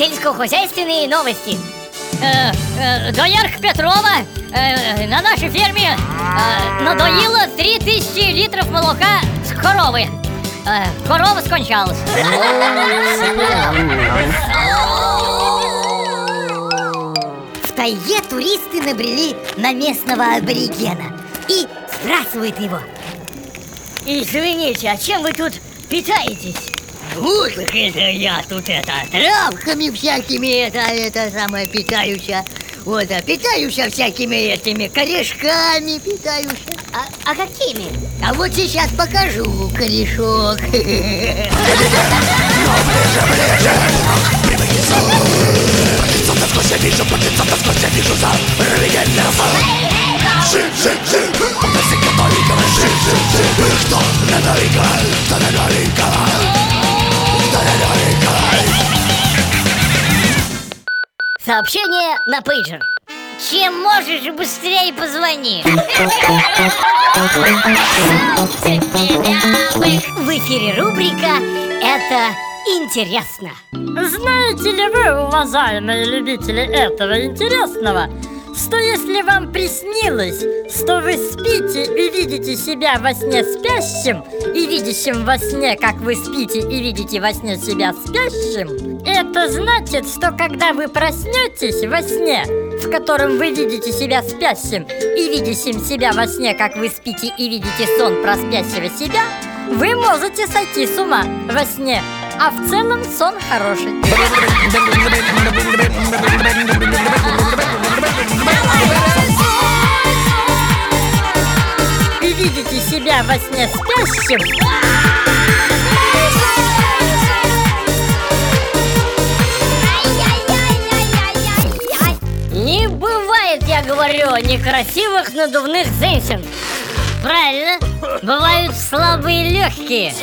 Сельскохозяйственные новости. Э, э, доярка Петрова э, на нашей ферме э, надоила 3000 литров молока с коровы. Э, корова скончалась. В тайге туристы набрели на местного аборигена и сбрасывают его. Извините, а чем вы тут питаетесь? Так это я тут это травками всякими это, это самое питаюся. Вот, а питаюся всякими этими корешками питаюся. А, а какими? А вот сейчас покажу корешок. Сообщение на пейджер. Чем можешь, быстрее позвони. В эфире рубрика «Это интересно». Знаете ли вы, уважаемые любители этого интересного, что если вам приснилось, что вы спите и видите себя во сне спящим, и видящим во сне, как вы спите и видите во сне себя спящим, это значит, что когда вы проснетесь во сне, в котором вы видите себя спящим и видящим себя во сне, как вы спите и видите сон про спящего себя, вы можете сойти с ума во сне, а в целом сон хороший. Себя во сне спящим, Не бывает, я говорю, некрасивых надувных женщин. Правильно, бывают слабые легкие.